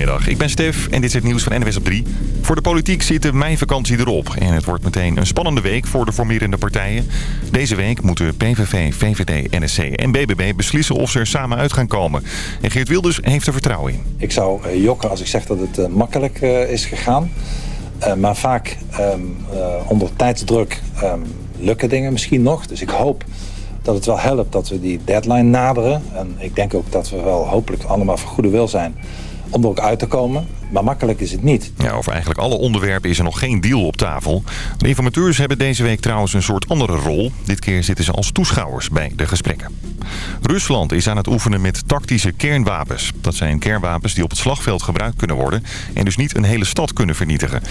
Goedemiddag, ik ben Stef en dit is het nieuws van NWS op 3. Voor de politiek zit de meivakantie erop en het wordt meteen een spannende week voor de formerende partijen. Deze week moeten PVV, VVD, NSC en BBB beslissen of ze er samen uit gaan komen. En Geert Wilders heeft er vertrouwen in. Ik zou uh, jokken als ik zeg dat het uh, makkelijk uh, is gegaan. maar vaak um, onder tijdsdruk um, lukken dingen misschien nog. Dus ik hoop dat het wel helpt dat we die deadline naderen. En ik denk ook dat we wel hopelijk allemaal voor goede wil zijn om er ook uit te komen. Maar makkelijk is het niet. Ja, over eigenlijk alle onderwerpen is er nog geen deal op tafel. De informateurs hebben deze week trouwens een soort andere rol. Dit keer zitten ze als toeschouwers bij de gesprekken. Rusland is aan het oefenen met tactische kernwapens. Dat zijn kernwapens die op het slagveld gebruikt kunnen worden... en dus niet een hele stad kunnen vernietigen.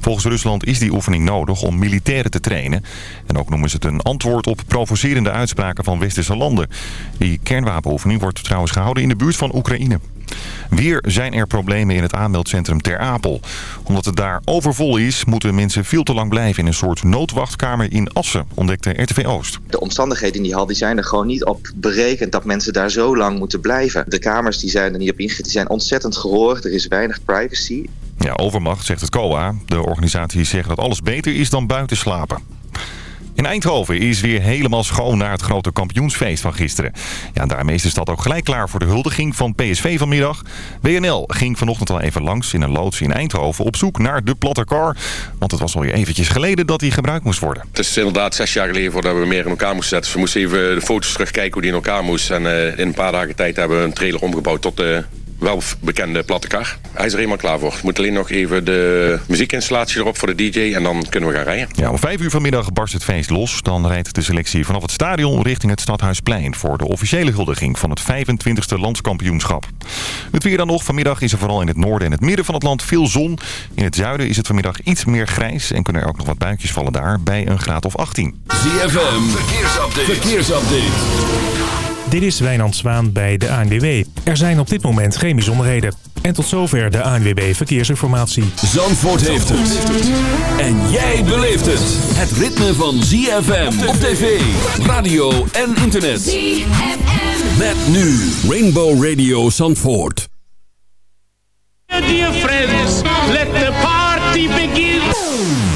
Volgens Rusland is die oefening nodig om militairen te trainen. En ook noemen ze het een antwoord op provocerende uitspraken van westerse landen. Die kernwapenoefening wordt trouwens gehouden in de buurt van Oekraïne. Weer zijn er problemen in het aanmeldcentrum Ter Apel. Omdat het daar overvol is, moeten mensen veel te lang blijven in een soort noodwachtkamer in Assen, ontdekte RTV Oost. De omstandigheden in die hal die zijn er gewoon niet op berekend dat mensen daar zo lang moeten blijven. De kamers die zijn er niet op ingericht, die zijn ontzettend gehoord. Er is weinig privacy. Ja, overmacht, zegt het COA. De organisatie zegt dat alles beter is dan buiten slapen. In Eindhoven is weer helemaal schoon na het grote kampioensfeest van gisteren. Ja, daarmee is de stad ook gelijk klaar voor de huldiging van PSV vanmiddag. WNL ging vanochtend al even langs in een loods in Eindhoven op zoek naar de platte car. Want het was alweer eventjes geleden dat die gebruikt moest worden. Het is inderdaad zes jaar geleden voordat we meer in elkaar moesten zetten. Dus we moesten even de foto's terugkijken hoe die in elkaar moest. En uh, in een paar dagen tijd hebben we een trailer omgebouwd tot de wel bekende platte kar. Hij is er helemaal klaar voor. We moeten alleen nog even de muziekinstallatie erop voor de DJ en dan kunnen we gaan rijden. Ja, om vijf uur vanmiddag barst het feest los. Dan rijdt de selectie vanaf het stadion richting het Stadhuisplein... voor de officiële huldiging van het 25e landskampioenschap. Het weer dan nog. Vanmiddag is er vooral in het noorden en het midden van het land veel zon. In het zuiden is het vanmiddag iets meer grijs... en kunnen er ook nog wat buitjes vallen daar bij een graad of 18. ZFM, verkeersupdate. verkeersupdate. Dit is Wijnand Zwaan bij de ANWB. Er zijn op dit moment geen bijzonderheden. En tot zover de ANWB Verkeersinformatie. Zandvoort heeft het. En jij beleeft het. Het ritme van ZFM op tv, radio en internet. ZFM. Met nu Rainbow Radio Zandvoort. Dear friends, let the party begin.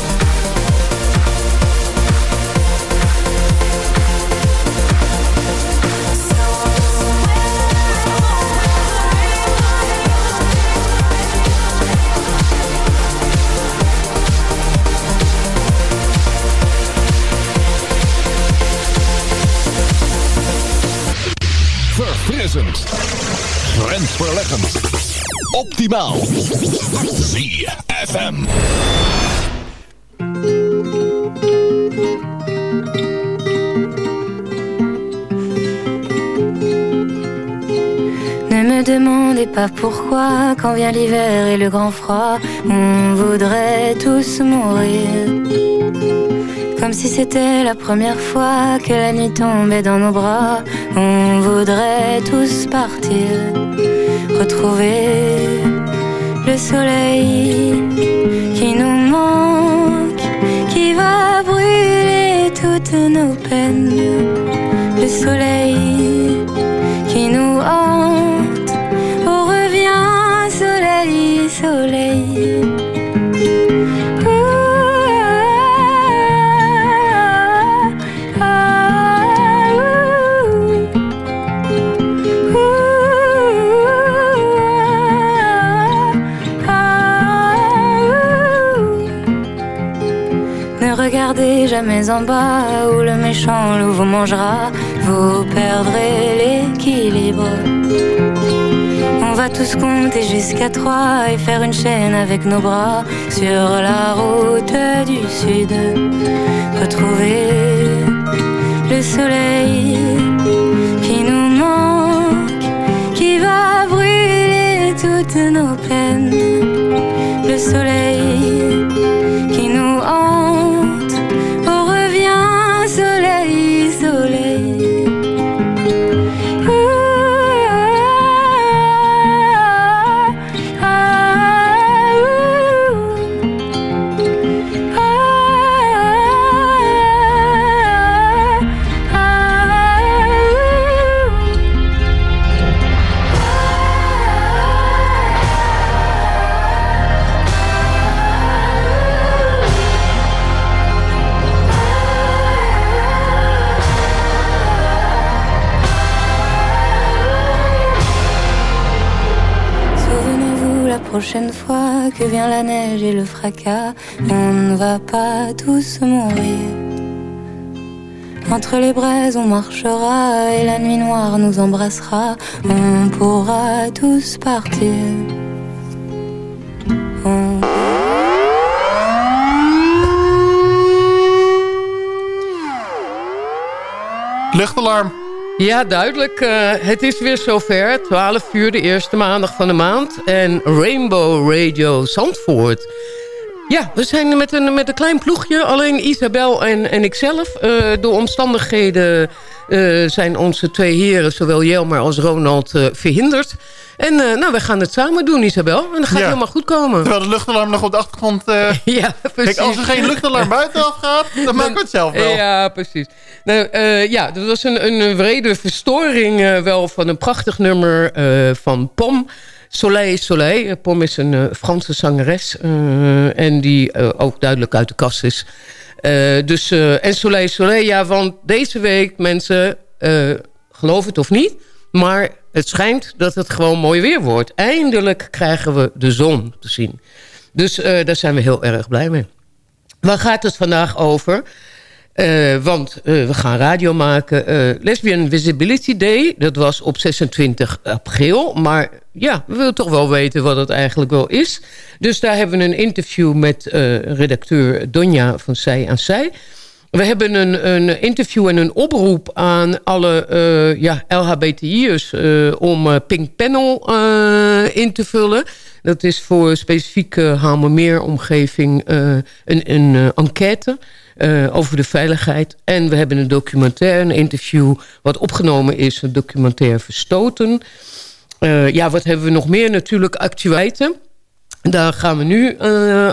Verfrissend. Grensverleggend. Optimaal. ZFM. Ne me demandez pas pourquoi, quand vient l'hiver et le grand froid, on voudrait tous mourir. Comme si c'était la première fois que la nuit tombait dans nos bras, on voudrait tous partir, retrouver le soleil qui nous manque, qui va brûler toutes nos peines. Le soleil qui nous hante, oh reviens soleil, soleil. Jamais en bas où le méchant loup vous mangera, vous perdrez l'équilibre. On va tous compter jusqu'à trois et faire une chaîne avec nos bras sur la route du sud. Retrouver le soleil qui nous manque, qui va brûler toutes nos peines. Le soleil qui nous hante, que vient la neige et le fracas, on ne va pas tous mourir. Entre les braises, on marchera et la nuit noire nous embrassera. On pourra tous partir. On... Ja, duidelijk. Uh, het is weer zover. 12 uur, de eerste maandag van de maand. En Rainbow Radio Zandvoort. Ja, we zijn met een, met een klein ploegje. Alleen Isabel en, en ikzelf. Uh, door omstandigheden uh, zijn onze twee heren, zowel Jelmer als Ronald, verhinderd. En nou, we gaan het samen doen, Isabel. En dat gaat ja. helemaal goed komen. Terwijl de luchtalarm nog op de achtergrond... Ja, precies. Kijk, als er geen luchtalarm buitenaf gaat, dan maken we het zelf wel. Ja, precies. Nou, ja, dat was een, een wrede verstoring wel van een prachtig nummer van Pom. Soleil Soleil. Pom is een Franse zangeres. en die ook duidelijk uit de kast is. dus, en Soleil Soleil, ja, want deze week, mensen... geloof het of niet... Maar het schijnt dat het gewoon mooi weer wordt. Eindelijk krijgen we de zon te zien. Dus daar zijn we heel erg blij mee. Waar gaat het vandaag over? Uh, want uh, we gaan radio maken. Lesbian Visibility Day, dat was op 26 april. Maar ja, we willen toch wel weten wat het eigenlijk wel is. Dus daar hebben we een interview met redacteur Donja van Zij aan Zij... We hebben een, een interview en een oproep aan alle ja, LHBTI'ers... Om uh, Pink Panel in te vullen. Dat is voor specifieke Hamermeer-omgeving een, een enquête... over de veiligheid. En we hebben een documentaire, een interview... wat opgenomen is, een documentaire Verstoten. ja, wat hebben we nog meer? Natuurlijk actualiteiten. Daar gaan we nu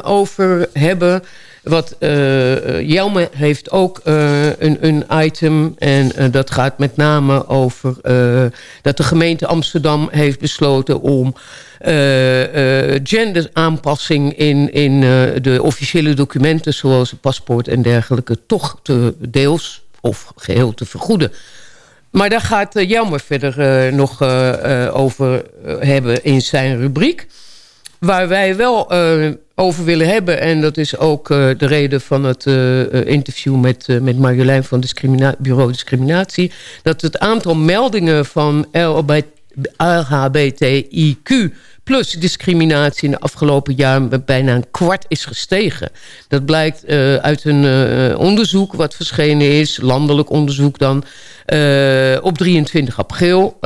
over hebben... Wat uh, Jelme heeft ook uh, een, een, item. En uh, dat gaat met name over dat de gemeente Amsterdam heeft besloten om genderaanpassing in, in de officiële documenten zoals paspoort en dergelijke toch te deels of geheel te vergoeden. Maar daar gaat Jelmer verder nog over hebben in zijn rubriek. Waar wij wel over willen hebben... en dat is ook uh, de reden van het uh, interview met, met Marjolein van Discrimina Bureau Discriminatie... dat het aantal meldingen van LHBTIQ plus discriminatie in de afgelopen jaren bijna een kwart is gestegen. Dat blijkt uh, uit een uh, onderzoek wat verschenen is, landelijk onderzoek dan, uh, op 23 april,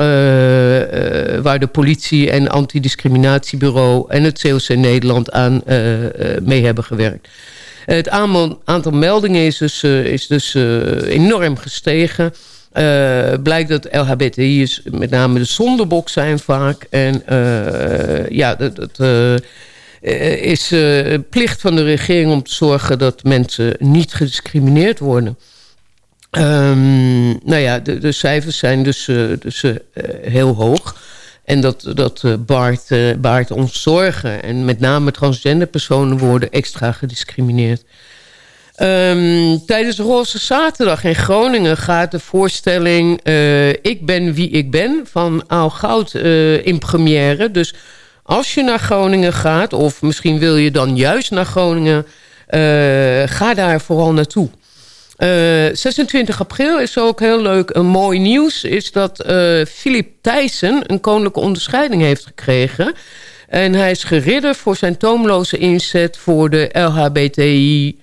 waar de politie en antidiscriminatiebureau en het COC Nederland aan mee hebben gewerkt. Het aantal meldingen is dus, is dus enorm gestegen. Uh, blijkt dat LHBTI'ers met name de zondebok zijn vaak. En uh, ja, dat, dat uh, is plicht van de regering om te zorgen dat mensen niet gediscrimineerd worden. Um, nou ja, de, de, cijfers zijn dus, dus heel hoog. En dat, dat baart, baart ons zorgen. En met name transgender personen worden extra gediscrimineerd. Um, tijdens Roze Zaterdag in Groningen gaat de voorstelling uh, Ik ben wie ik ben van Aal Goud uh, in première. Dus als je naar Groningen gaat, of misschien wil je dan juist naar Groningen... Uh, ga daar vooral naartoe. 26 april is ook heel leuk. Een mooi nieuws is dat Philip Thijssen een koninklijke onderscheiding heeft gekregen. En hij is geridder voor zijn toomloze inzet voor de LHBTI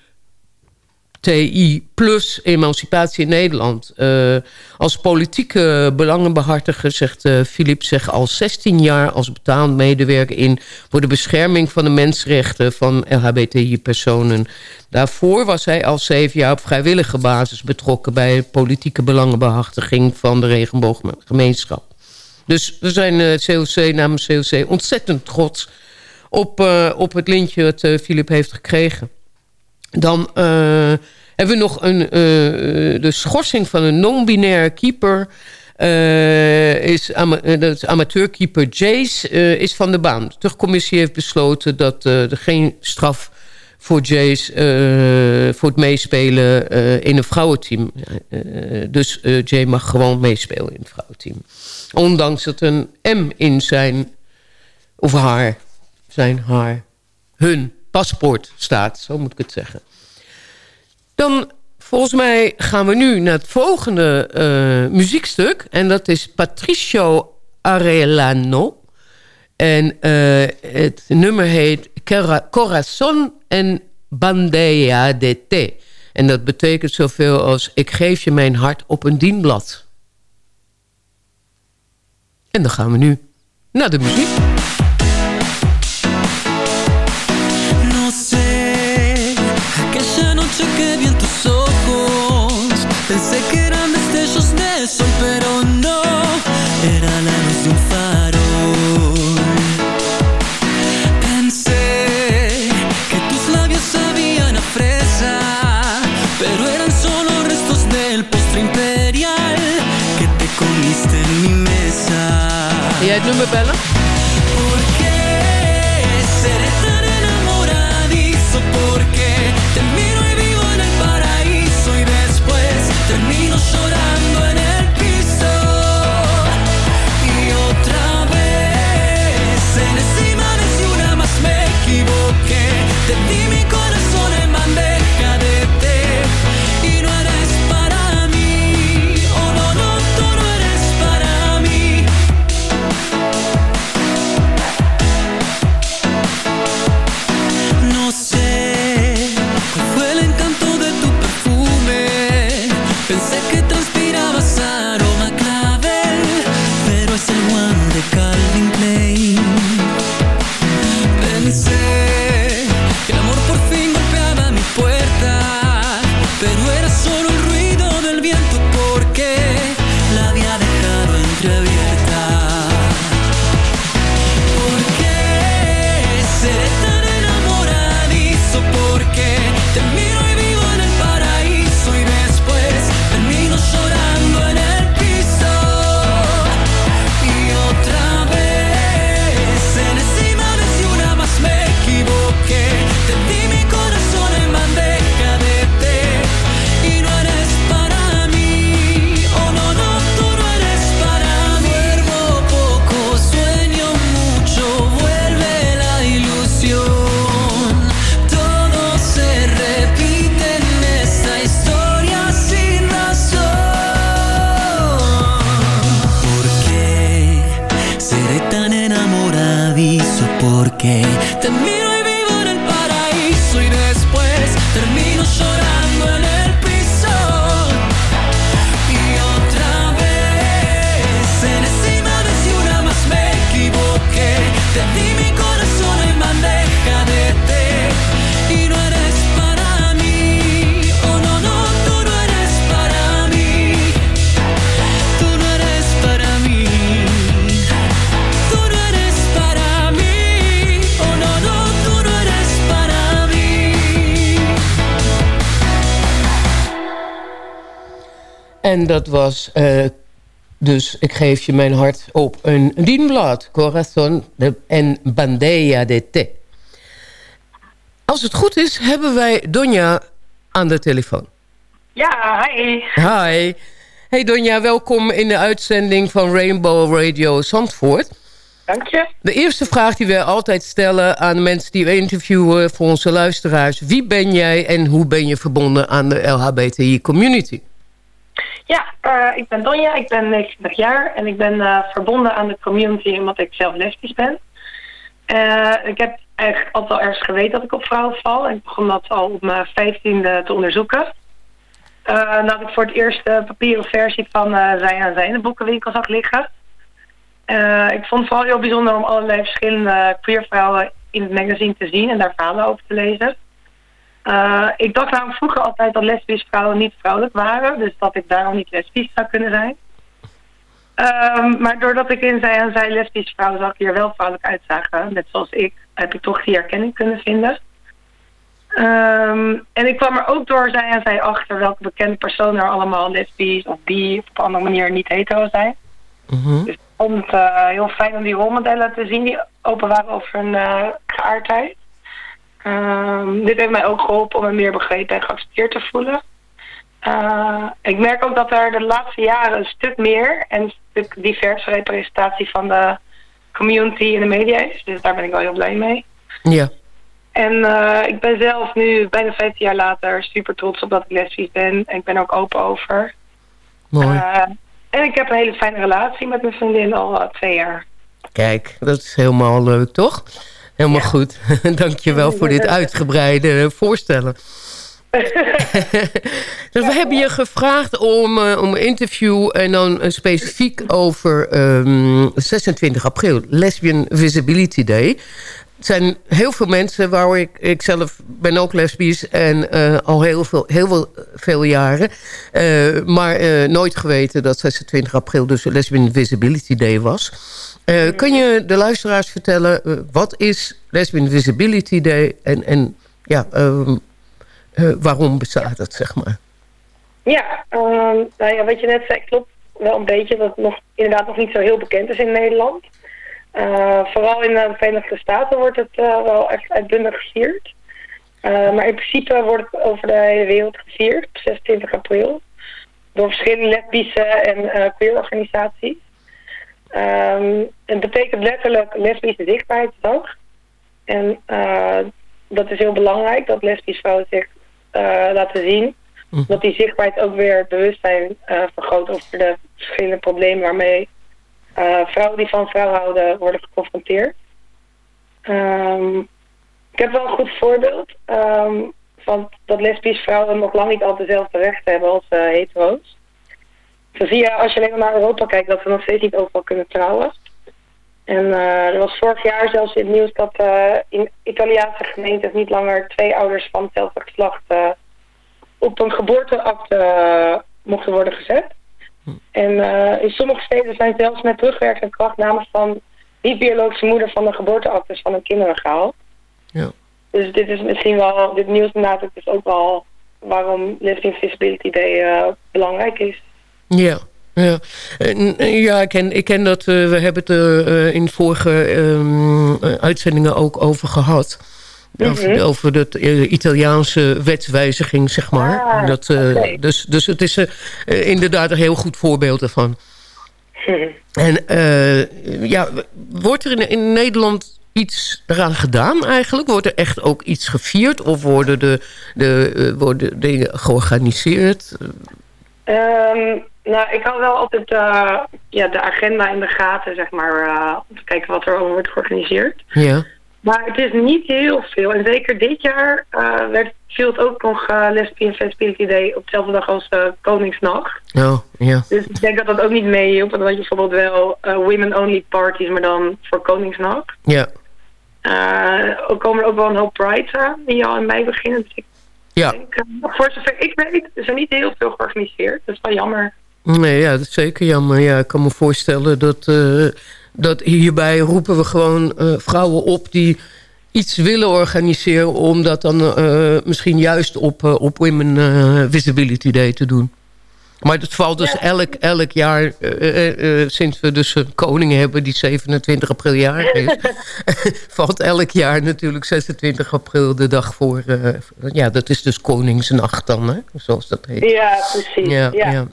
TI plus emancipatie in Nederland. Uh, als politieke belangenbehartiger zegt uh, Philippe zich al 16 jaar als betaald medewerker in voor de bescherming van de mensenrechten van LHBTI-personen. Daarvoor was hij al zeven jaar op vrijwillige basis betrokken bij politieke belangenbehartiging van de regenbooggemeenschap. Dus we zijn uh, COC namens COC ontzettend trots op, op het lintje dat Philippe heeft gekregen. Dan uh, hebben we nog een, uh, de schorsing van een non-binaire keeper. Uh, is amateurkeeper Jace is van de baan. De terugcommissie heeft besloten dat er geen straf voor Jace voor het meespelen in een vrouwenteam. dus Jay mag gewoon meespelen in het vrouwenteam. Ondanks dat een M in zijn of haar zijn haar, hun paspoort staat. Zo moet ik het zeggen. Dan, volgens mij, gaan we nu naar het volgende uh, muziekstuk. En dat is Patricio Arellano. En uh, het nummer heet Corazon en Bandeja de Té. En dat betekent zoveel als... ik geef je mijn hart op een dienblad. En dan gaan we nu naar de muziek. Sol, pero no Era la de un farol Pensé que tus labios sabían a fresa Pero eran solo restos del postre imperial Que te comiste en mi mesa ¿Y jij het nummer? Dat was eh, dus Ik geef je mijn hart op een dienblad. Corazon de, en Bandeja de Té. Als het goed is, hebben wij Donja aan de telefoon. Ja, hi. Hi. Hey Donja, welkom in de uitzending van Rainbow Radio Zandvoort. Dank je. De eerste vraag die wij altijd stellen aan de mensen die we interviewen voor onze luisteraars. Wie ben jij en hoe ben je verbonden aan de LHBTI community? Ja, eh, ik ben Donja, ik ben 29 jaar en ik ben eh, verbonden aan de community omdat ik zelf lesbisch ben. Eh, ik heb eigenlijk altijd al ergens geweten dat ik op vrouwen val en ik begon dat al op mijn 15e te onderzoeken. Uh, dat ik voor het eerst de papieren versie van Zij aan Zij in de boekenwinkel zag liggen. ik vond het vooral heel bijzonder om allerlei verschillende queer vrouwen in het magazine te zien en daar verhalen over te lezen. Uh, ik dacht namelijk vroeger altijd dat lesbische vrouwen niet vrouwelijk waren. Dus dat ik daarom niet lesbisch zou kunnen zijn. Um, maar doordat ik in zij en zij lesbische vrouwen zag die er wel vrouwelijk uitzagen. Net zoals ik. Heb ik toch die herkenning kunnen vinden. Um, en ik kwam er ook door zij en zij achter welke bekende personen er allemaal lesbisch of bi of op een andere manier niet hetero zijn. Mm -hmm. Dus ik vond het uh, heel fijn om die rolmodellen te zien die open waren over hun uh, geaardheid. Um, dit heeft mij ook geholpen om me meer begrepen en geaccepteerd te voelen. Uh, ik merk ook dat er de laatste jaren een stuk meer en een stuk diverse representatie van de community in de media is. Dus daar ben ik wel heel blij mee. Ja. En eh, ik ben zelf nu, bijna 15 jaar later, super trots op dat ik lesbisch ben. En ik ben er ook open over. Mooi. Uh, en ik heb een hele fijne relatie met mijn vriendin al twee jaar. Kijk, dat is helemaal leuk, toch? Helemaal ja. goed. Dank je wel voor dit uitgebreide voorstellen. dus we hebben je gevraagd om, uh, om een interview en dan uh, specifiek over um, 26 april, Lesbian Visibility Day. Er zijn heel veel mensen waar ik, ik zelf ben ook lesbisch en uh, al heel veel, heel veel, veel jaren. Uh, maar nooit geweten dat 26 april dus Lesbian Visibility Day was. Kun je de luisteraars vertellen, wat is Lesbian Visibility Day en, en ja, waarom bestaat het, zeg maar? Ja, um, nou ja, wat je net zei klopt wel een beetje. Dat het nog, inderdaad nog niet zo heel bekend is in Nederland. Vooral in de Verenigde Staten wordt het wel echt uitbundig gevierd. Maar in principe wordt het over de hele wereld gevierd op 26 april. Door verschillende lesbische en queer organisaties. Um, het betekent letterlijk lesbische zichtbaarheidsdag. En dat is heel belangrijk dat lesbische vrouwen zich laten zien. Mm. Dat die zichtbaarheid ook weer bewustzijn vergroot over de verschillende problemen waarmee vrouwen die van vrouw houden worden geconfronteerd. Um, ik heb wel een goed voorbeeld um, van dat lesbische vrouwen nog lang niet al dezelfde rechten hebben als hetero's. Zo zie je als je alleen maar naar Europa kijkt dat we nog steeds niet overal kunnen trouwen. En uh, er was vorig jaar zelfs in het nieuws dat in Italiaanse gemeentes niet langer twee ouders van hetzelfde geslacht op een geboorteakte mochten worden gezet. En uh, in sommige steden zijn zelfs met terugwerkende kracht namen van niet-biologische moeder van de geboorteactes van hun kinderen gehaald. Ja. Dus dit is misschien wel, dit nieuws benadrukt dus ook wel waarom Lesbian Visibility Day uh, belangrijk is. Ja. Ja, ja ik, ken, ik ken dat. Uh, we hebben het er in vorige um, uitzendingen ook over gehad. Over, mm-hmm. over de uh, Italiaanse wetswijziging, zeg maar. Ah, dat, uh, okay. dus, dus het is uh, inderdaad een heel goed voorbeeld ervan. Mm-hmm. En ja, wordt er in, in, Nederland iets eraan gedaan eigenlijk? Wordt er echt ook iets gevierd? Of worden, de, de, worden dingen georganiseerd? Um, nou, ik hou wel altijd ja, de agenda in de gaten, zeg maar. om te kijken wat er over wordt georganiseerd. Ja. Maar het is niet heel veel. En zeker dit jaar uh, werd, het ook nog Lesbian Visibility Day op dezelfde dag als Koningsnacht. Oh, ja. Dus ik denk dat dat ook niet meehielp. Want dan had je bijvoorbeeld wel women-only parties, maar dan voor Koningsnacht. Ja. ook komen er ook wel een hoop prides aan, die al in mei beginnen. Dus ik ja. denk, voor zover ik weet, is er niet heel veel georganiseerd. Dat is wel jammer. Nee, ja, dat is zeker jammer. Ja, ik kan me voorstellen dat dat hierbij roepen we gewoon uh, vrouwen op die iets willen organiseren... om dat dan uh, misschien juist op, op Women Visibility Day te doen. Maar het valt dus ja. elk, elk jaar, sinds we dus een koning hebben die 27 april jarig is... valt elk jaar natuurlijk 26 april de dag voor... ja, dat is dus Koningsnacht dan, hè? zoals dat heet. Ja, precies. Ja, ja. ja.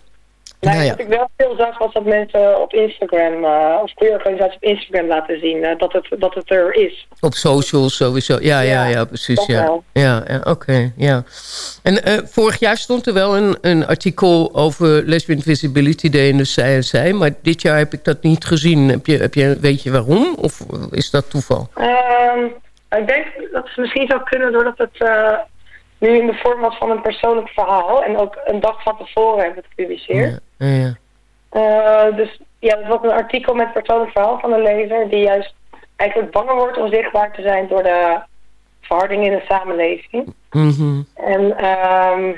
Nou, Nou ja. Wat ik wel veel zag was dat mensen op Instagram, uh, of queer organisaties op Instagram laten zien uh, dat, het, dat het er is. Op socials sowieso. Ja, ja, ja, Ja, precies. Ja, wel. ja, ja oké. ja. En eh, vorig jaar stond er wel een, een artikel over Lesbian Visibility Day in de Zij en Zij. Maar dit jaar heb ik dat niet gezien. Heb je, heb je, weet je waarom? Of is dat toeval? Ehm, ik denk dat het misschien zou kunnen doordat het eh, nu in de vorm was van een persoonlijk verhaal. En ook een dag van tevoren hebben we het gepubliceerd. Ja, ja. Eh, dus ja, het was een artikel met persoonlijk verhaal van een lezer... die juist eigenlijk banger wordt om zichtbaar te zijn... door de verharding in de samenleving. Mhm. En ehm,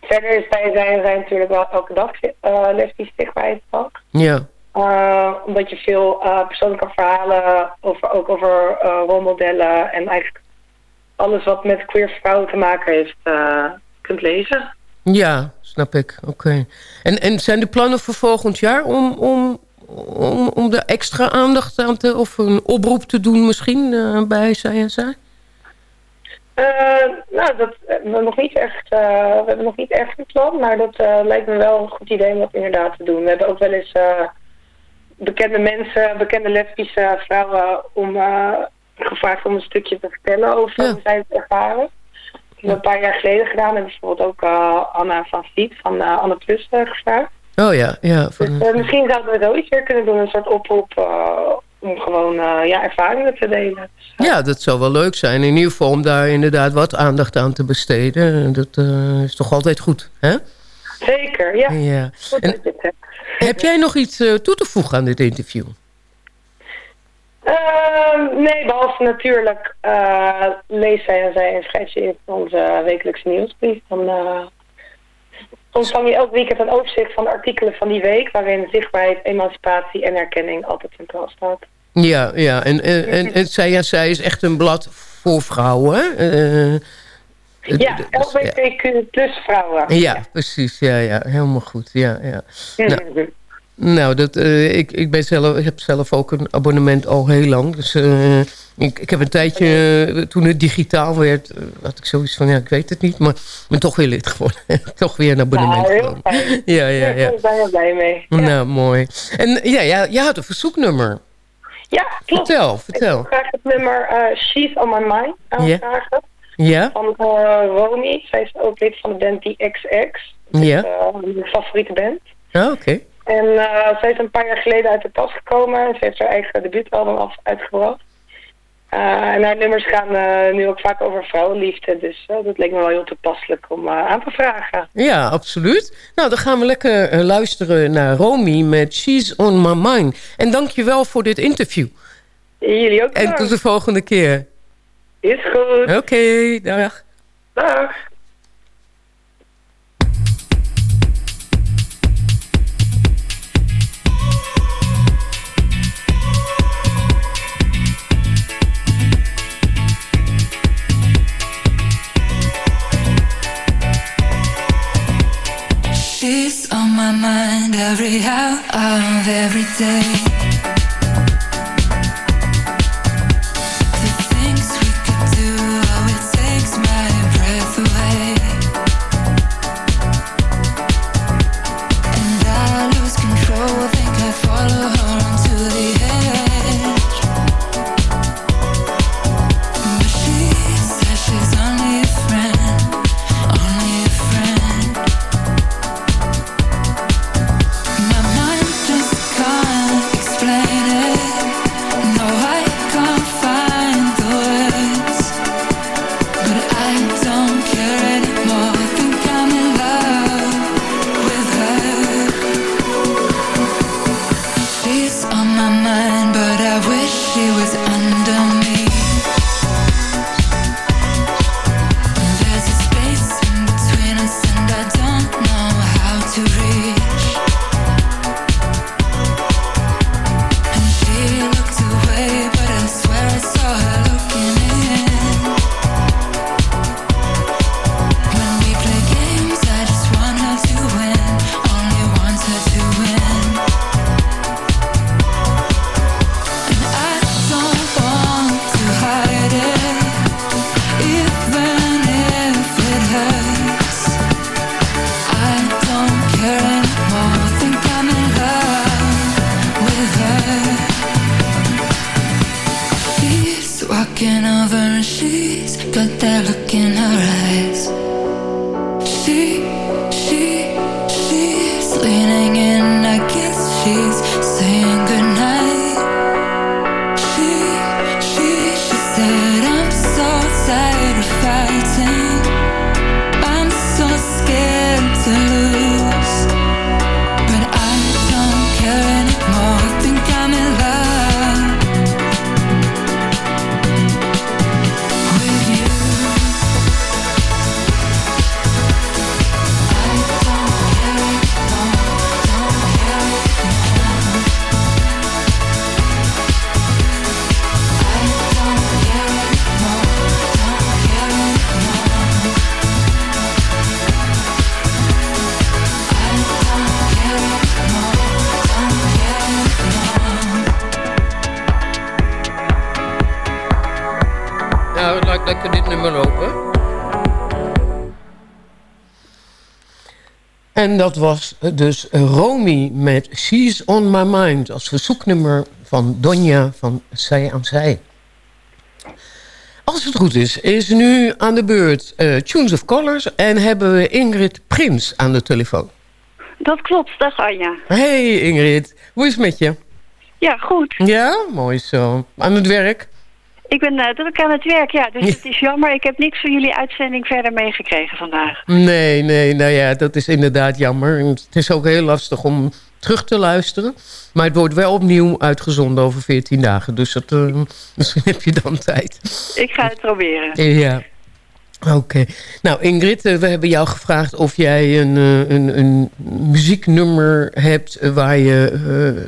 verder is bij zijn, zijn natuurlijk wel elke dag uh, lesbisch zichtbaarheidsdag. Ja. Uh, omdat je veel uh, persoonlijke verhalen, over, ook over rolmodellen en eigenlijk alles wat met queer vrouwen te maken heeft, kunt lezen. Ja, snap ik. Oké. En, en zijn de plannen voor volgend jaar om, om, om, om er extra aandacht aan te... of een oproep te doen misschien uh, bij Zij en Zij? Uh, nou, dat hebben we nog niet echt, uh, we hebben nog niet echt een plan, maar dat lijkt me wel een goed idee om dat inderdaad te doen. We hebben ook wel eens bekende mensen, bekende lesbische vrouwen om gevraagd om een stukje te vertellen over hoe zij het ervaren. Ik heb een paar jaar geleden gedaan en bijvoorbeeld ook uh, Anna van Vliet van uh, Anne Plus gevraagd. Oh ja, ja. Van... Dus, misschien zouden we zoiets weer kunnen doen, een soort oproep om gewoon ja, ervaringen te delen. Dus, ja, dat zou wel leuk zijn. In ieder geval om daar inderdaad wat aandacht aan te besteden. Dat is toch altijd goed, hè? Zeker, ja. ja. En, heb jij nog iets toe te voegen aan dit interview? Uh, nee, behalve natuurlijk uh, lees zij en zij en schrijf je in onze wekelijkse nieuwsbrief. Dan uh, ontvang je elk weekend een overzicht van de artikelen van die week... waarin zichtbaarheid, emancipatie en erkenning altijd centraal staat. Ja, ja. En, en, en, en zij en zij is echt een blad voor vrouwen, ja, LGBTQ plus vrouwen. Ja, precies. Ja, ja, helemaal goed. Ja, ja. Nou, nou, dat, uh, ik, ik, ben zelf, ik heb zelf ook een abonnement al heel lang. Dus uh, ik, ik heb een tijdje, uh, toen het digitaal werd, had ik zoiets van, ja, ik weet het niet. Maar ik ben toch weer lid geworden. toch weer een abonnement nou, heel fijn. Ja, ja, ja. Daar ben je blij mee. Ja. Nou, mooi. En ja, ja, je had een verzoeknummer. Ja, klopt. Vertel, vertel. Ik graag het nummer She's on My Mind aanvragen. Ja. Van Romy. Zij is ook lid van de band Die XX. Ja. Mijn favoriete band. Oh, oké. Okay. En uh, zij is een paar jaar geleden uit de kast gekomen. En ze heeft haar eigen debuutalbum af, uitgebracht. en haar nummers gaan nu ook vaak over vrouwenliefde. Dus dat leek me wel heel toepasselijk om aan te vragen. Ja, absoluut. Nou, dan gaan we lekker luisteren naar Romy met She's on My Mind. En dankjewel voor dit interview. Jullie ook. En tot de volgende keer. Is goed. Oké, okay, dag. Dag. Of every day dat was dus Romy met She's on My Mind... als verzoeknummer van Donja van Zij aan Zij. Als het goed is, is nu aan de beurt uh, Tunes of Colors... en hebben we Ingrid Prins aan de telefoon. Dat klopt, dag Anja. Hey Ingrid, hoe is het met je? Ja, goed. Ja, mooi zo. Aan het werk? Ik ben uh, druk aan het werk, ja. Dus het is jammer. Ik heb niks van jullie uitzending verder meegekregen vandaag. Nee, nee, nou ja, dat is inderdaad jammer. Het is ook heel lastig om terug te luisteren. Maar het wordt wel opnieuw uitgezonden over 14 dagen. Dus dat, uh, misschien heb je dan tijd. Ik ga het proberen. Ja. Oké. Nou Ingrid, we hebben jou gevraagd of jij een, een, een muzieknummer hebt... waar je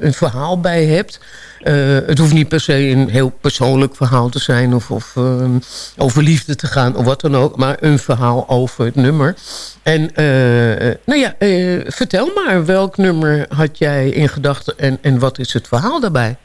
een verhaal bij hebt... Het hoeft niet per se een heel persoonlijk verhaal te zijn... of, of uh, over liefde te gaan of wat dan ook... maar een verhaal over het nummer. En nou ja, vertel maar, welk nummer had jij in gedachten... En, en wat is het verhaal daarbij?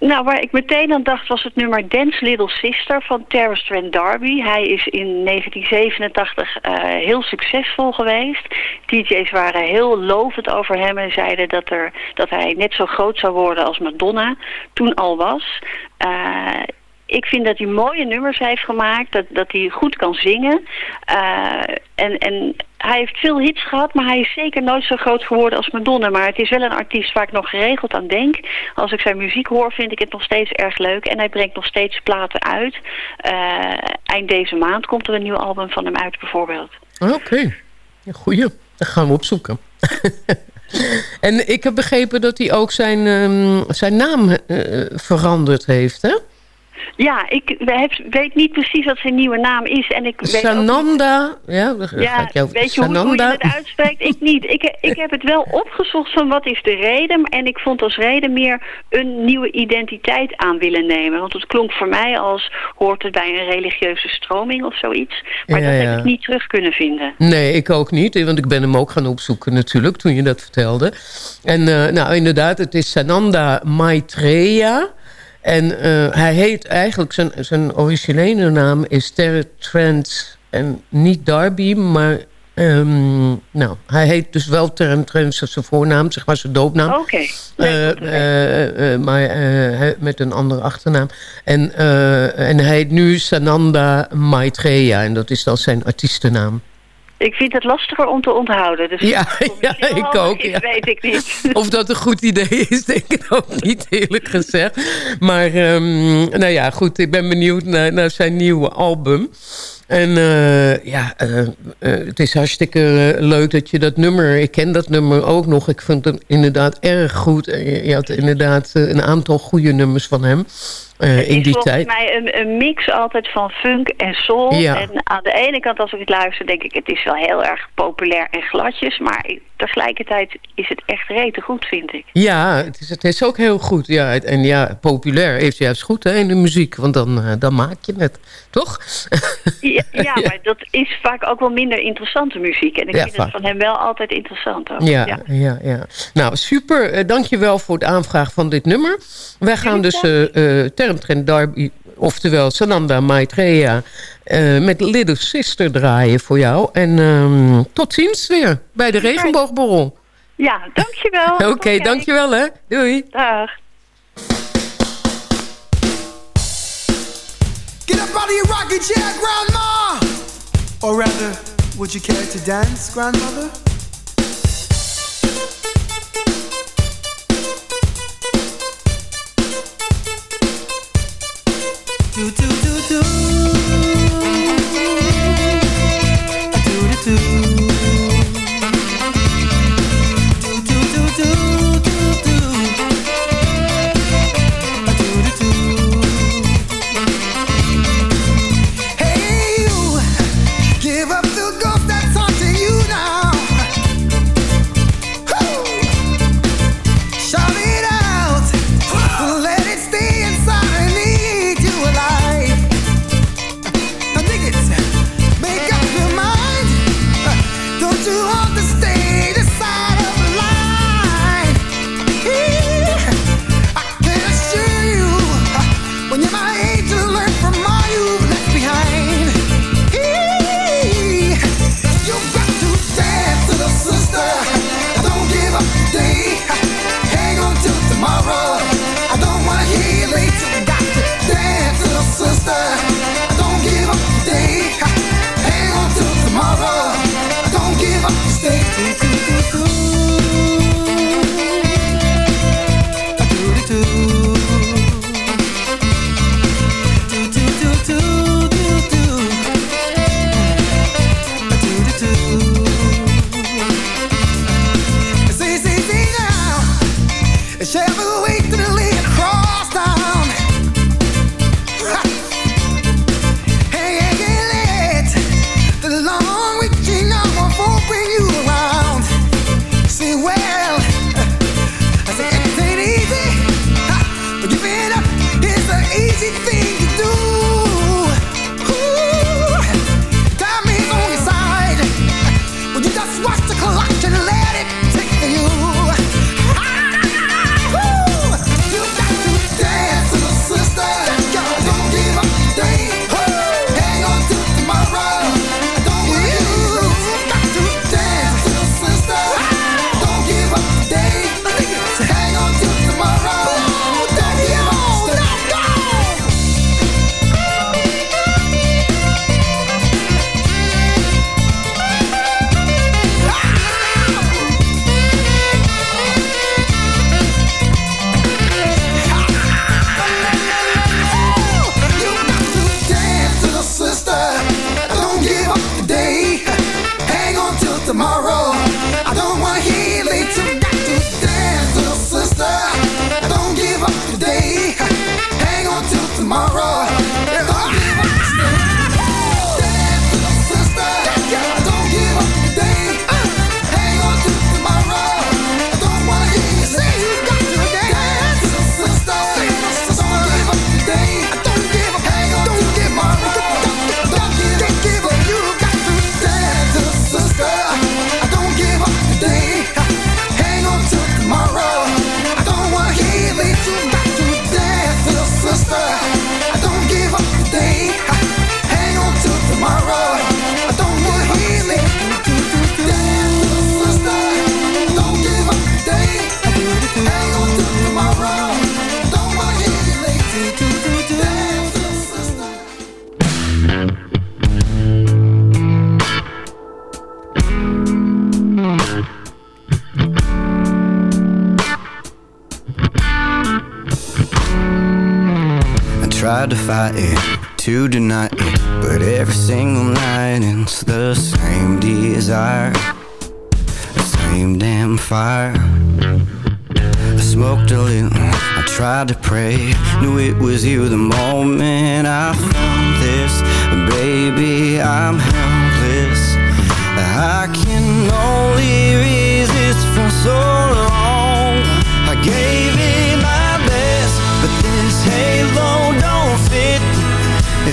Nou, waar ik meteen aan dacht was het nummer Dance Little Sister van Terrence Trent D'Arby. Hij is in 1987 uh, heel succesvol geweest. DJ's waren heel lovend over hem en zeiden dat, er, dat hij net zo groot zou worden als Madonna toen al was. Uh, ik vind dat hij mooie nummers heeft gemaakt, dat, dat hij goed kan zingen. Uh, en, en hij heeft veel hits gehad, maar hij is zeker nooit zo groot geworden als Madonna. Maar het is wel een artiest waar ik nog geregeld aan denk. Als ik zijn muziek hoor, vind ik het nog steeds erg leuk. En hij brengt nog steeds platen uit. Uh, eind deze maand komt er een nieuw album van hem uit, bijvoorbeeld. Oké, okay. goeie. Dat gaan we opzoeken. en ik heb begrepen dat hij ook zijn, um, zijn naam uh, veranderd heeft, hè? Ja, ik weet niet precies wat zijn nieuwe naam is. En ik weet Sananda. Ja, ja weet je hoe, hoe, je het uitspreekt? Ik niet. Ik, ik heb het wel opgezocht van wat is de reden. En ik vond als reden meer een nieuwe identiteit aan willen nemen. Want het klonk voor mij als hoort het bij een religieuze stroming of zoiets. Maar ja, dat heb ik niet terug kunnen vinden. Nee, ik ook niet. Want ik ben hem ook gaan opzoeken natuurlijk toen je dat vertelde. En uh, nou inderdaad, het is Sananda Maitreya. En uh, hij heet eigenlijk, zijn, zijn originele naam is Terry Trent en niet Darby, maar um, nou, hij heet dus wel Terry Trent, zijn voornaam, zeg maar zijn doopnaam. Oké. Okay. Uh, uh, maar met een andere achternaam. En, en hij heet nu Sananda Maitreya en dat is dan zijn artiestennaam. Ik vind het lastiger om te onthouden. Dus ja, ja ik ook. Ja. weet ik niet. Of dat een goed idee is, denk ik ook niet, eerlijk gezegd. Maar um, nou ja, goed, ik ben benieuwd naar, naar zijn nieuwe album. En uh, ja, uh, uh, het is hartstikke leuk dat je dat nummer... Ik ken dat nummer ook nog. Ik vind het inderdaad erg goed. Je had inderdaad een aantal goede nummers van hem. Uh, in die tijd. Het is mij een, een, mix altijd van funk en soul. Ja. En aan de ene kant als ik het luister denk ik het is wel heel erg populair en gladjes. Maar tegelijkertijd is het echt rete goed vind ik. Ja, het is, het is ook heel goed. Ja, en ja, populair heeft juist goed hè, in de muziek. Want dan, uh, dan maak je het, toch? Ja, ja, maar dat is vaak ook wel minder interessante muziek. En ik ja, vind vaak. het van hem wel altijd interessant. Ook. Ja, ja, ja, ja. Nou, super. Uh, dankjewel voor het aanvraag van dit nummer. Wij gaan dus uh, Termtrend Darby, oftewel Sananda Maitreya... met Little Sister draaien voor jou. En um, tot ziens weer bij de Regenboogborrel. Ja, dankjewel. Oké, okay, dankjewel hè. Doei. Dag. Get up out of your rocking chair, Grandma! Or rather, would you care to dance, Grandmother? Do. Do,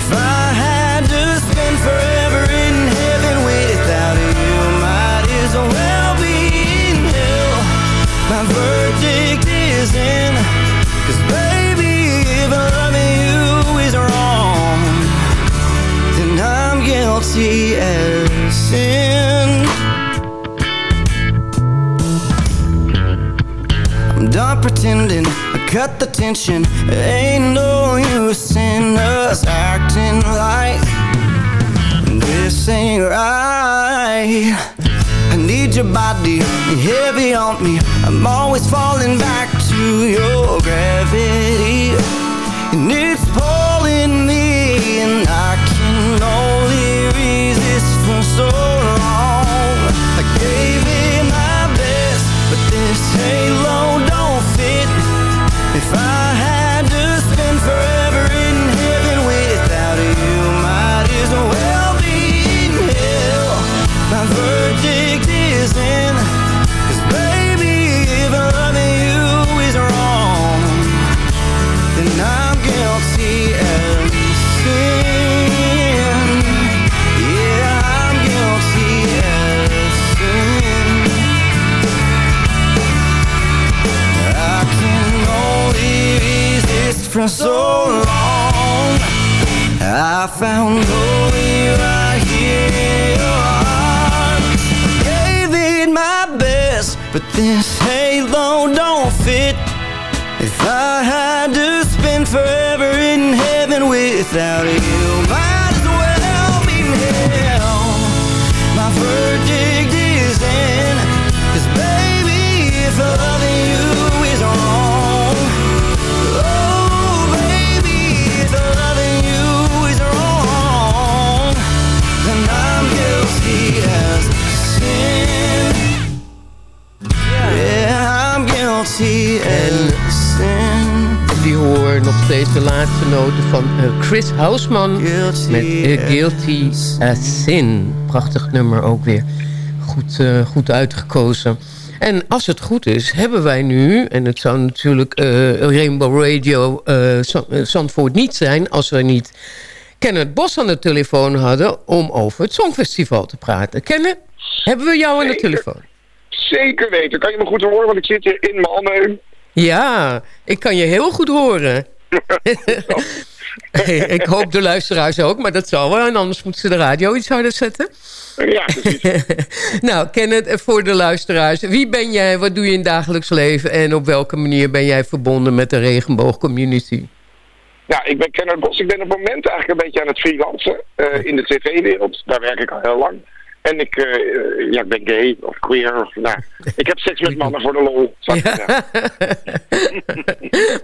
find cut the tension. Ain't no use in us acting like This ain't right. I need your body heavy on me. I'm always falling back to your gravity. And so long. I found glory right here. In your arms Gave it my best But this halo don't fit. If I had to spend forever in heaven without you Might as well be hell. My verdict van eh, Chris Houseman met eh, Guilty as Sin. Prachtig nummer ook weer. Goed, eh, goed uitgekozen. En als het goed is, hebben wij nu... en het zou natuurlijk eh, Rainbow Radio Zandvoort niet zijn... als we niet Kenneth Bos aan de telefoon hadden... om over het Songfestival te praten. Kenneth, hebben we jou aan de telefoon? Zeker weten. Kan je me goed horen? Want ik zit hier in Malmö. Ja, ik kan je heel goed horen. ik hoop de luisteraars ook, maar dat zal wel. En anders moeten ze de radio iets harder zetten. Ja, precies. nou, Kenneth, eh, voor de luisteraars. Wie ben jij, wat doe je in het dagelijks leven... en op welke manier ben jij verbonden met de regenboogcommunity? Ja, ik ben Kenneth Bos. Ik ben op het moment eigenlijk een beetje aan het freelancen eh, in de tv-wereld. Daar werk ik al heel lang. En ik, eh, eh, ja, ik ben gay of queer. Of, nou, ik heb seks met mannen voor de lol. zeggen.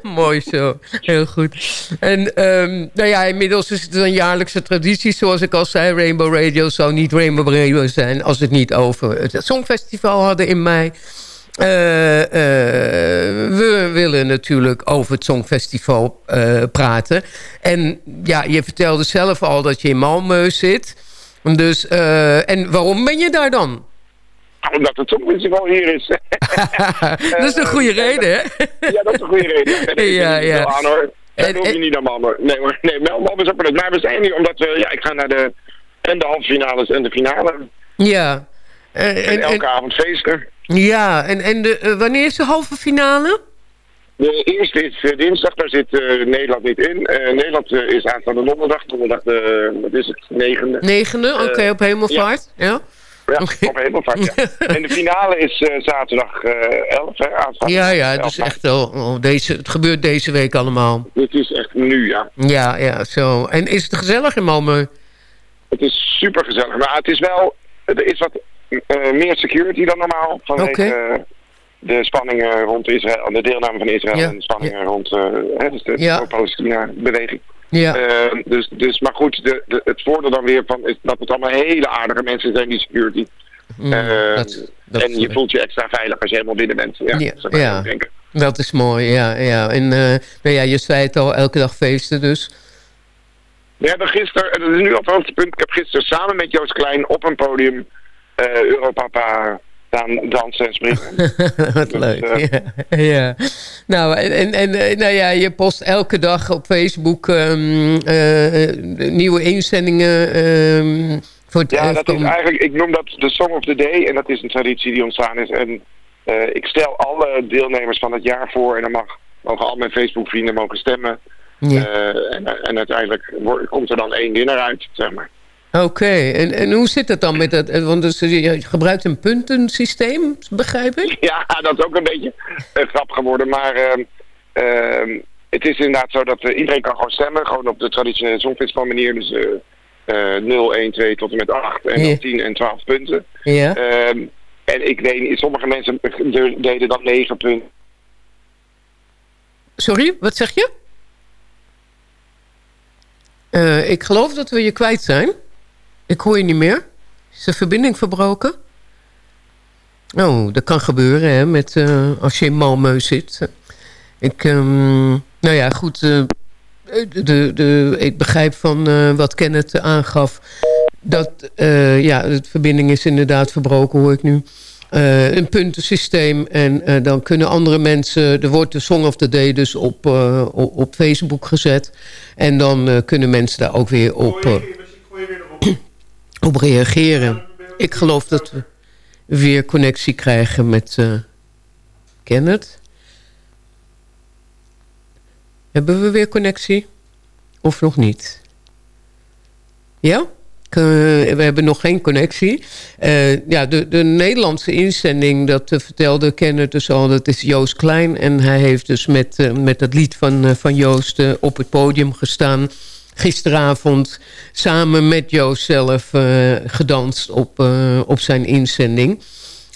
Mooi zo, heel goed. En ehm, nou ja, inmiddels is het een jaarlijkse traditie. Zoals ik al zei, Rainbow Radio zou niet Rainbow Radio zijn... als het niet over het Songfestival hadden in mei. Eh, we willen natuurlijk over het Songfestival praten. En ja, je vertelde zelf al dat je in Malmö zit. Dus, eh, en waarom ben je daar dan? Omdat het Songfestival hier is. dat is een goede reden, hè? ja, dat is een goede reden. Ja, ja. wel aan hoor. Daar hoef je niet naar Malmö. Nee hoor, nee, Malmö is apart. Maar we zijn hier omdat we, ja, ik ga naar de, en de halve finales en de finale. Ja. Eh, En, en, elke en- avond feesten. ja, en, en de, eh, wanneer is de halve finale? De eerste is eh, dinsdag, daar zit eh, Nederland niet in. Eh, Nederland eh, is aanstaande donderdag, donderdag de, wat is het, negende. Negende, oké, op hemelvaart. Ja. Ja, op hemelvaart, ja. En de finale is zaterdag eh 11, hè, aanstaande. Ja, ja, 11 dus echt oh, deze, het gebeurt deze week allemaal. Dit is echt nu, ja. Ja, ja, zo. En is het gezellig in Malmö? Het is super gezellig. Maar het is wel, er is wat meer security dan normaal. Vanwege Oké. De spanningen rond Israël, de deelname van Israël Ja, en de spanningen rond eh, hè, dus de Ja. Palestina-beweging. Ja. Eh, dus, dus, maar goed, de, de, het voordeel dan weer van is dat het allemaal hele aardige mensen zijn, die security. Mm, Eh, dat- dat en je voelt je extra veilig als je helemaal binnen bent. Ja, denken. Dat is mooi, ja. ja. En nou ja, je zei het al, elke dag feesten dus. We hebben gisteren, en dat is nu al het hoogtepunt, ik heb gisteren samen met Joost Klein op een podium Europapa staan dansen en springen. Wat leuk, ja. ja. Nou, en, en, eh, nou ja, je post elke dag op Facebook ehm, eh, eh, nieuwe inzendingen ehm, voor het Ja, dat is eigenlijk, ik noem dat de Song of the Day en dat is een traditie die ontstaan is. En eh, ik stel alle deelnemers van het jaar voor en dan mag, mogen al mijn Facebook vrienden mogen stemmen. Ja. Eh, en, en uiteindelijk wordt- komt er dan één winnaar uit, zeg maar. Oké, en, en hoe zit het dan met dat? eh, Want dus, je gebruikt een puntensysteem, begrijp ik? Ja, dat is ook een beetje een grap geworden. Maar ehm, ehm, het is inderdaad zo dat eh, iedereen kan gewoon stemmen. Gewoon op de traditionele Songfestival manier. Dus eh, eh, 0, 1, 2 tot en met 8. En Ja. dan 10 en 12 punten. Ja. Ehm, en ik deed, sommige mensen de- deden dan 9 punten. Sorry, wat zeg je? Eh, ik geloof dat we je kwijt zijn. Ik hoor je niet meer. Is de verbinding verbroken? Oh, dat kan gebeuren, hè, met, eh, als je in Malmö zit. Ik, ehm, nou ja, goed. eh, de, de, ik begrijp van eh, wat Kenneth aangaf... dat ja, de verbinding is inderdaad verbroken, hoor ik nu. Een puntensysteem. En dan kunnen andere mensen... Er wordt de Song of the Day dus op, op, op Facebook gezet. En dan kunnen mensen daar ook weer op, eh, op reageren. Ik geloof dat we weer connectie krijgen met eh Kenneth. Hebben we weer connectie? Of nog niet? Ja? Eh, we hebben nog geen connectie. Eh, ja, de, de Nederlandse inzending, dat eh, vertelde Kenneth dus al, dat is Joost Klein. En hij heeft dus met, met dat lied van, van Joost op het podium gestaan. Gisteravond samen met Joost zelf eh, gedanst op, eh, op zijn inzending.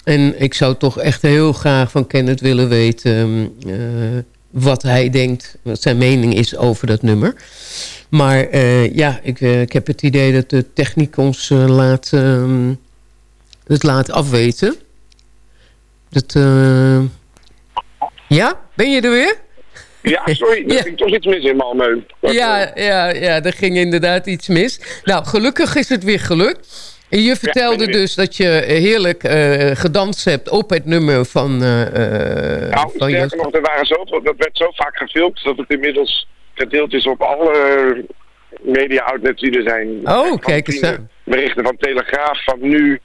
En ik zou toch echt heel graag van Kenneth willen weten... eh, wat hij denkt, wat zijn mening is over dat nummer. Maar ja, ik, ik heb het idee dat de techniek ons laat, ehm, het laat afweten. Dat, Ja, ben je er weer? Ja, sorry, er ging toch iets mis in Malmö. Ja, ja, ja, er ging inderdaad iets mis. Nou, gelukkig is het weer gelukt. En je vertelde dus dat je heerlijk eh, gedanst hebt op het nummer van... eh, eh, Nou, van sterker nog, er waren zoveel, dat werd zo vaak gefilmd dat het inmiddels gedeeld is op alle media-outlets die er zijn. Oh, kijk eens aan. Berichten van Telegraaf, van Nu,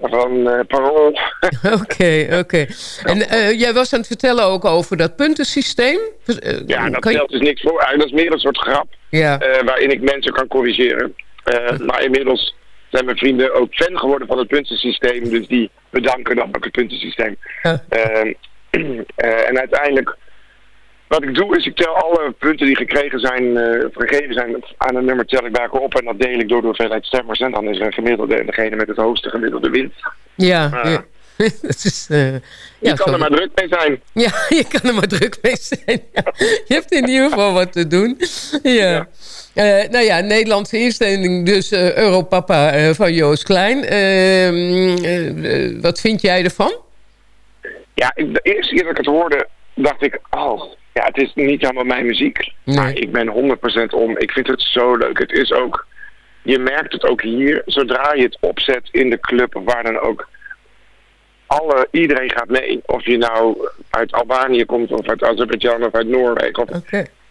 van eh, Parool. Oké, oké. En eh, jij was aan het vertellen ook over dat puntensysteem. Eh, Ja, dat je- stelt dus niks voor. Eigenlijk, Dat is meer een soort grap Ja. waarin ik mensen kan corrigeren. Maar inmiddels zijn mijn vrienden ook fan geworden van het puntensysteem. Dus die bedanken dan ook het puntensysteem. Ja. Eh, eh, en uiteindelijk, wat ik doe is ik tel alle punten die gekregen zijn, eh, of gegeven zijn aan een nummer tel ik bij elkaar op. En dat deel ik door de hoeveelheid stemmers. En dan is er een gemiddelde en degene met het hoogste gemiddelde wint. Ja, ja. dat is, eh, Je ja, kan er maar druk mee zijn. Ja, je kan er maar druk mee zijn. Ja. Je hebt in ieder geval wat te doen. Ja. Eh, nou ja, Nederlandse instelling, dus Europapa van Joost Klein. Ehm, eh, eh, wat vind jij ervan? Ja, de eerste keer dat ik het hoorde, dacht ik, oh, ja, het is niet helemaal mijn muziek. Maar ik ben 100% om. Ik vind het zo leuk. Het is ook, je merkt het ook hier, zodra je het opzet in de club waar dan ook. Alle, iedereen gaat mee. Of je nou uit Albanië komt, of uit Azerbeidzjan, of uit Noorwegen. Of,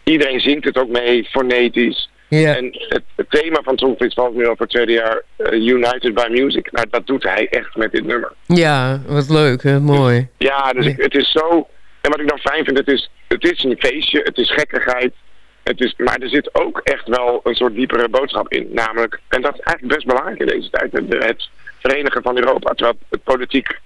Iedereen zingt het ook mee, fonetisch. En het, het thema van het Songfestival is nu al voor het tweede jaar eh, United by Music. Nou, dat doet hij echt met dit nummer. Ja, wat leuk, hè? mooi. Ja, dus ik- het is zo... En wat ik dan fijn vind, het is, het is een feestje, het is gekkigheid. Het is, maar er zit ook echt wel een soort diepere boodschap in. Namelijk, en dat is eigenlijk best belangrijk in deze tijd, het, verenigen van Europa. Terwijl het politiek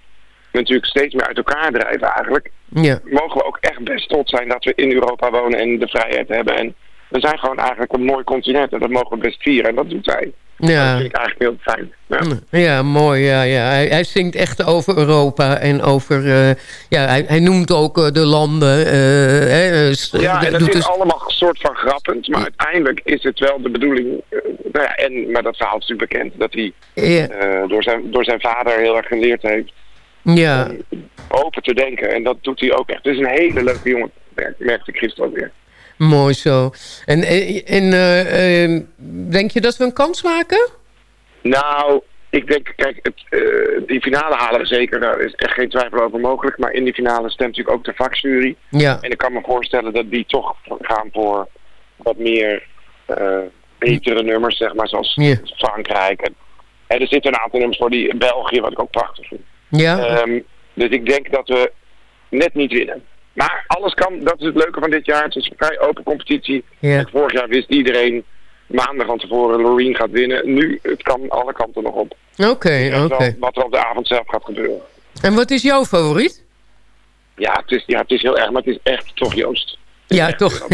natuurlijk steeds meer uit elkaar drijven eigenlijk. Ja. Mogen we ook echt best trots zijn dat we in Europa wonen en de vrijheid hebben. En we zijn gewoon eigenlijk een mooi continent en dat mogen we best vieren. En dat doet hij. Ja. Dat vind ik eigenlijk heel fijn. Ja. Ja, mooi. Ja, ja. Hij, hij zingt echt over Europa en over... eh, ja, hij, hij noemt ook eh, de landen. eh, hè, dus, Ja, en dat doet is dus- allemaal een soort van grappend. Maar uiteindelijk is het wel de bedoeling... nou ja, en, maar dat verhaal is natuurlijk bekend. Dat hij Ja. door, zijn, door zijn vader heel erg geleerd heeft Ja, open te denken. En dat doet hij ook echt. Het is een hele leuke jongen, merk- merkte Christel weer. Mooi zo. En, en, eh, eh, denk je dat we een kans maken? Nou, ik denk, kijk, het, eh, die finale halen we zeker. Daar is echt geen twijfel over mogelijk. Maar in die finale stemt natuurlijk ook de vakjury. Ja. En ik kan me voorstellen dat die toch gaan voor wat meer betere nummers, zeg maar, zoals Ja. Frankrijk. En, en er zitten een aantal nummers voor die België, wat ik ook prachtig vind. Ja. Ehm, dus ik denk dat we net niet winnen. Maar alles kan, dat is het leuke van dit jaar. Het is een vrij open competitie. Ja. Vorig jaar wist iedereen maandag van tevoren Loreen gaat winnen. Nu, het kan alle kanten nog op. Oké, oké. Wat er op de avond zelf gaat gebeuren. En wat is jouw favoriet? Ja, het is, ja, het is heel erg, maar het is echt toch Joost. Ja, toch?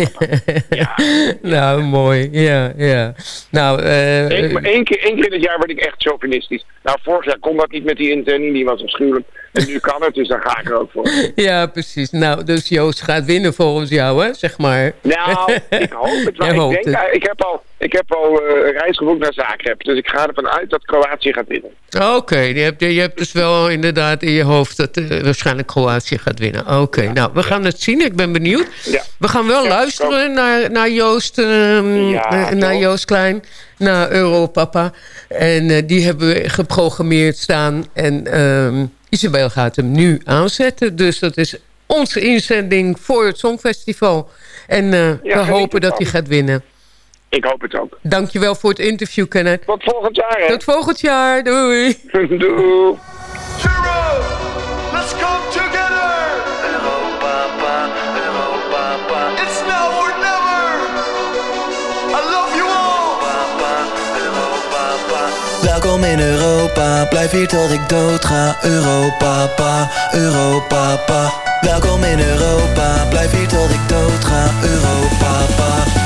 nou, mooi. Ja, ja. Nou, eh, Eén, één keer, één keer in het jaar word ik echt chauvinistisch. Nou, vorig jaar kon dat niet met die inzending, die was afschuwelijk. En nu kan het, dus daar ga ik er ook voor. ja, precies. Nou, dus Joost gaat winnen volgens jou, hè? Zeg maar. Nou, ik hoop het wel. Ik, denk, het. eh, ik heb al, ik heb al een reis geboekt naar Zagreb. Dus ik ga ervan uit dat Kroatië gaat winnen. Oké, je, hebt, je hebt dus wel inderdaad in je hoofd dat eh, waarschijnlijk Kroatië gaat winnen. Oké, nou, we gaan het zien. Ik ben benieuwd. Ja. We gaan wel luisteren naar, naar, Joost, eh, naar? Joost Klein, naar Europapa. En die hebben we geprogrammeerd staan. En ehm, Isabel gaat hem nu aanzetten. Dus dat is onze inzending voor het Songfestival. En eh, we hopen dat hij gaat winnen. Ik hoop het ook. Dankjewel voor het interview, Kenneth. Tot volgend jaar, hè? Tot volgend jaar. Doei. Doei. Welkom in Europa, blijf hier tot ik dood ga. Europa, pa, Europa, pa. Welkom in Europa, blijf hier tot ik dood ga. Europa, pa,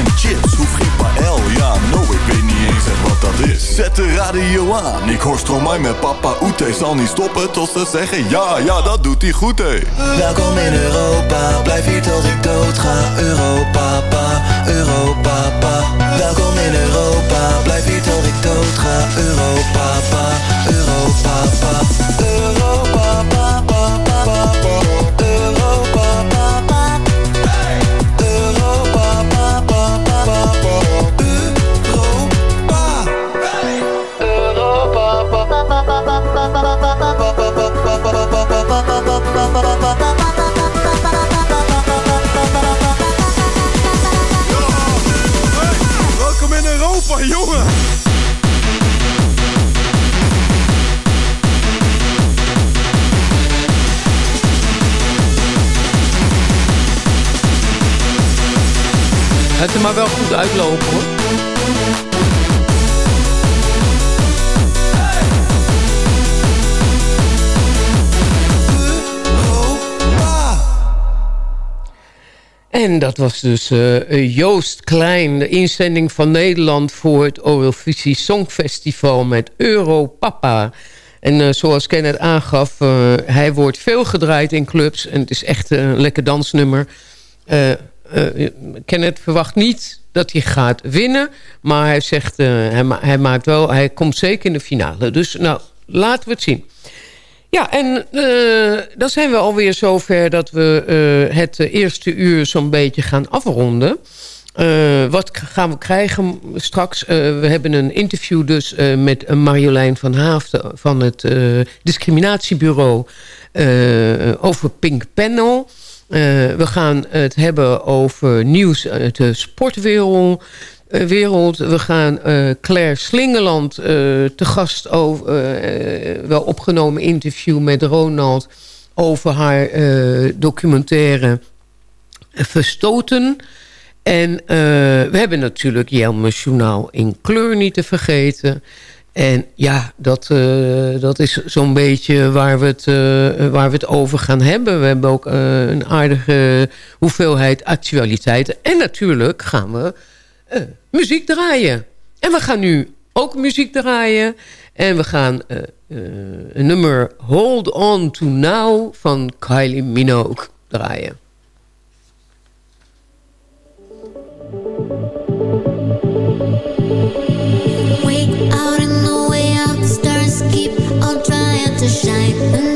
en chips, hoef geen. Ja, no, ik weet niet eens wat dat is. Zet de radio aan, ik hoor Stromae met papa Oete. Zal niet stoppen tot ze zeggen ja, ja, dat doet hij goed, hé. Welkom in Europa, blijf hier tot ik dood ga. Europa, pa, Europa, pa. Welkom in Europa, blijf hier tot ik dood ga. En dat was dus eh, Joost Klein, de inzending van Nederland... voor het Eurovisie Songfestival met Europapa. En eh, zoals Kenneth aangaf, eh, hij wordt veel gedraaid in clubs... en het is echt een lekker dansnummer. Kenneth verwacht niet dat hij gaat winnen. Maar hij zegt, hij, hij, maakt wel, hij komt zeker in de finale. Dus nou, laten we het zien. Ja, en dan zijn we alweer zover dat we het eerste uur zo'n beetje gaan afronden. Uh, wat gaan we krijgen straks? We hebben een interview dus met Marjolein van Haafden... van het discriminatiebureau over Pink Panel. we gaan het hebben over nieuws uit de sportwereld. Wereld. We gaan Claire Slingeland te gast wel opgenomen interview met Ronald... over haar documentaire Verstoten... En we hebben natuurlijk Jelme's Journaal in kleur niet te vergeten. En ja, dat, dat is zo'n beetje waar we, het, waar we het over gaan hebben. We hebben ook een aardige hoeveelheid actualiteiten. En natuurlijk gaan we muziek draaien. En we gaan nu ook muziek draaien. En we gaan een nummer Hold On To Now van Kylie Minogue draaien. to shine and there's a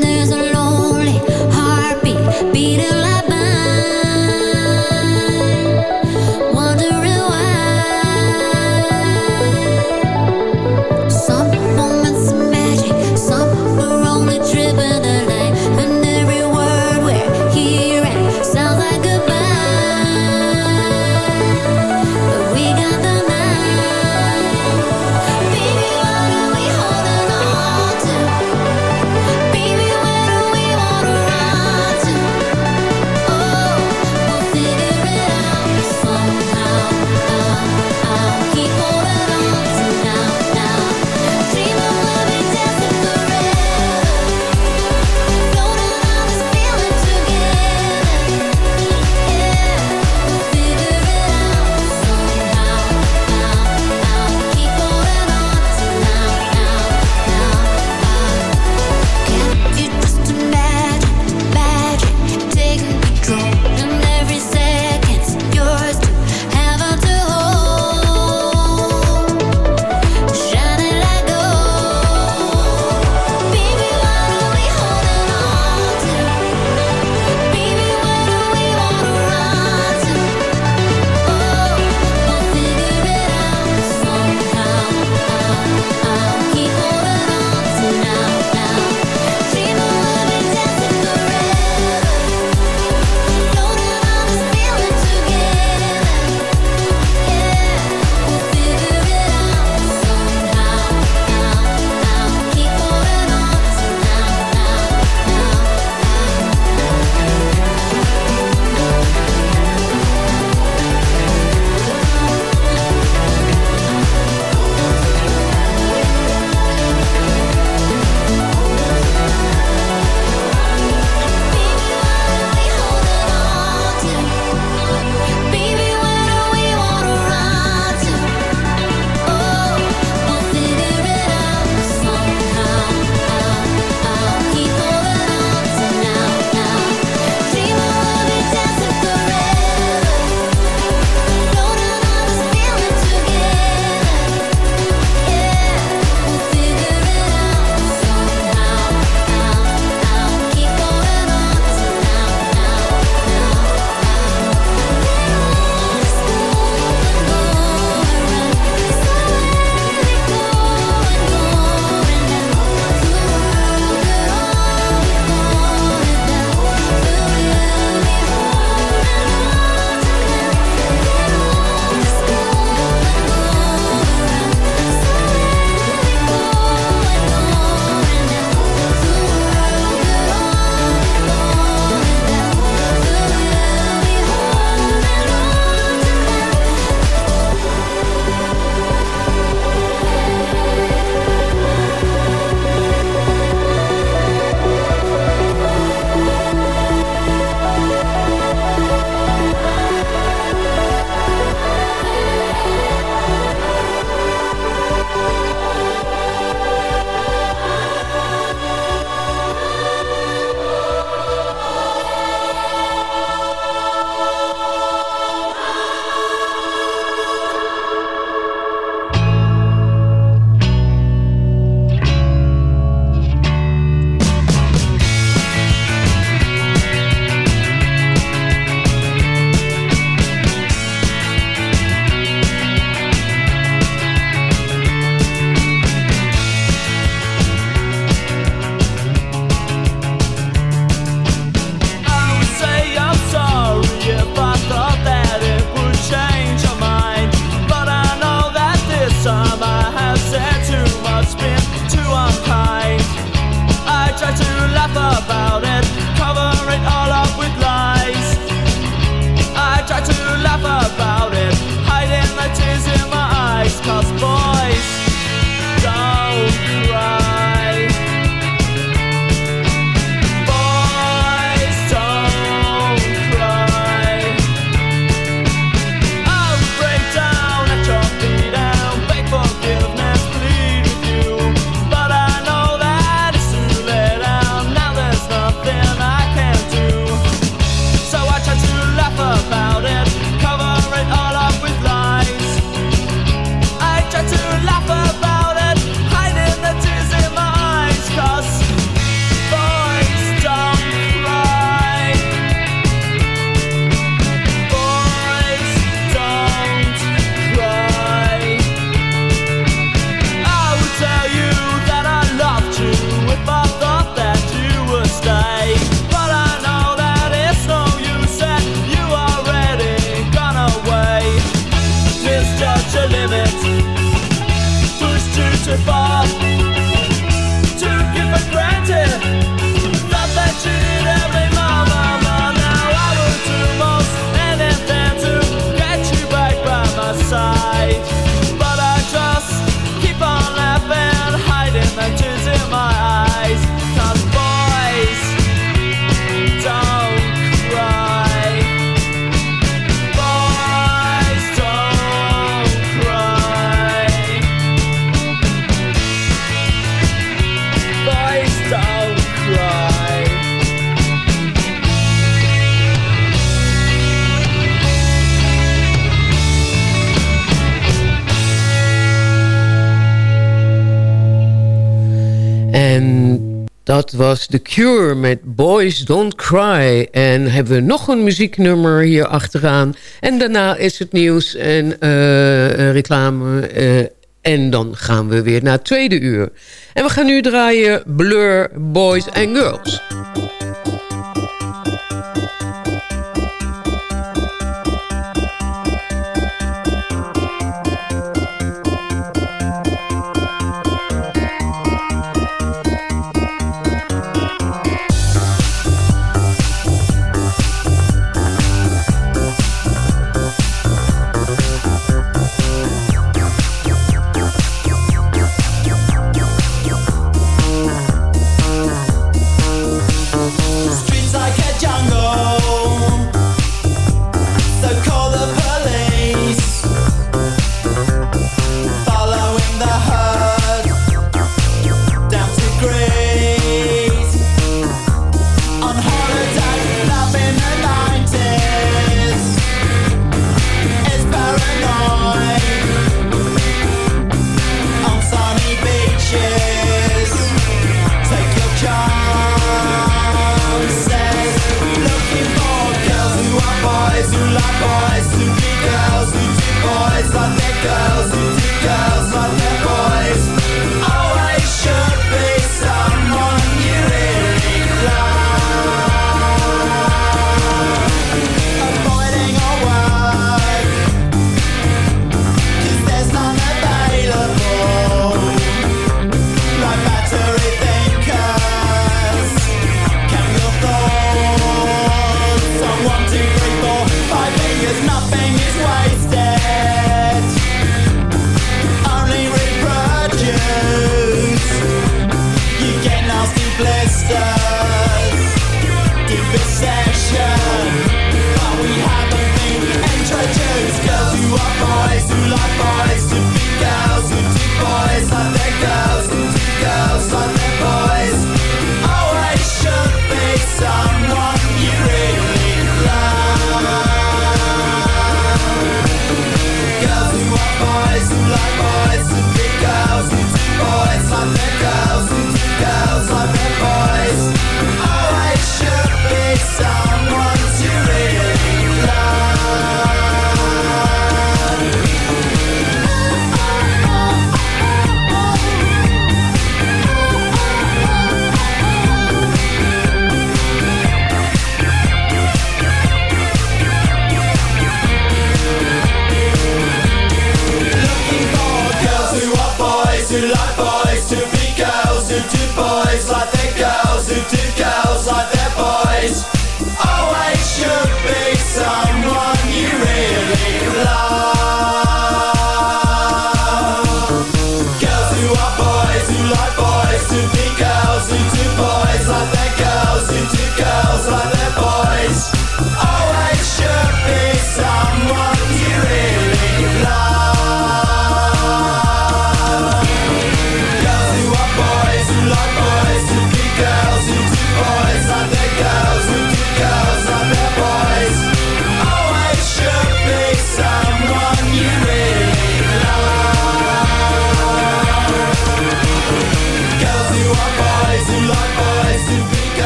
was The Cure met Boys Don't Cry. En hebben we nog een muzieknummer hier achteraan. En daarna is het nieuws en uh, reclame. Uh, en dan gaan we weer naar het tweede uur. En we gaan nu draaien Blur Boys and Girls.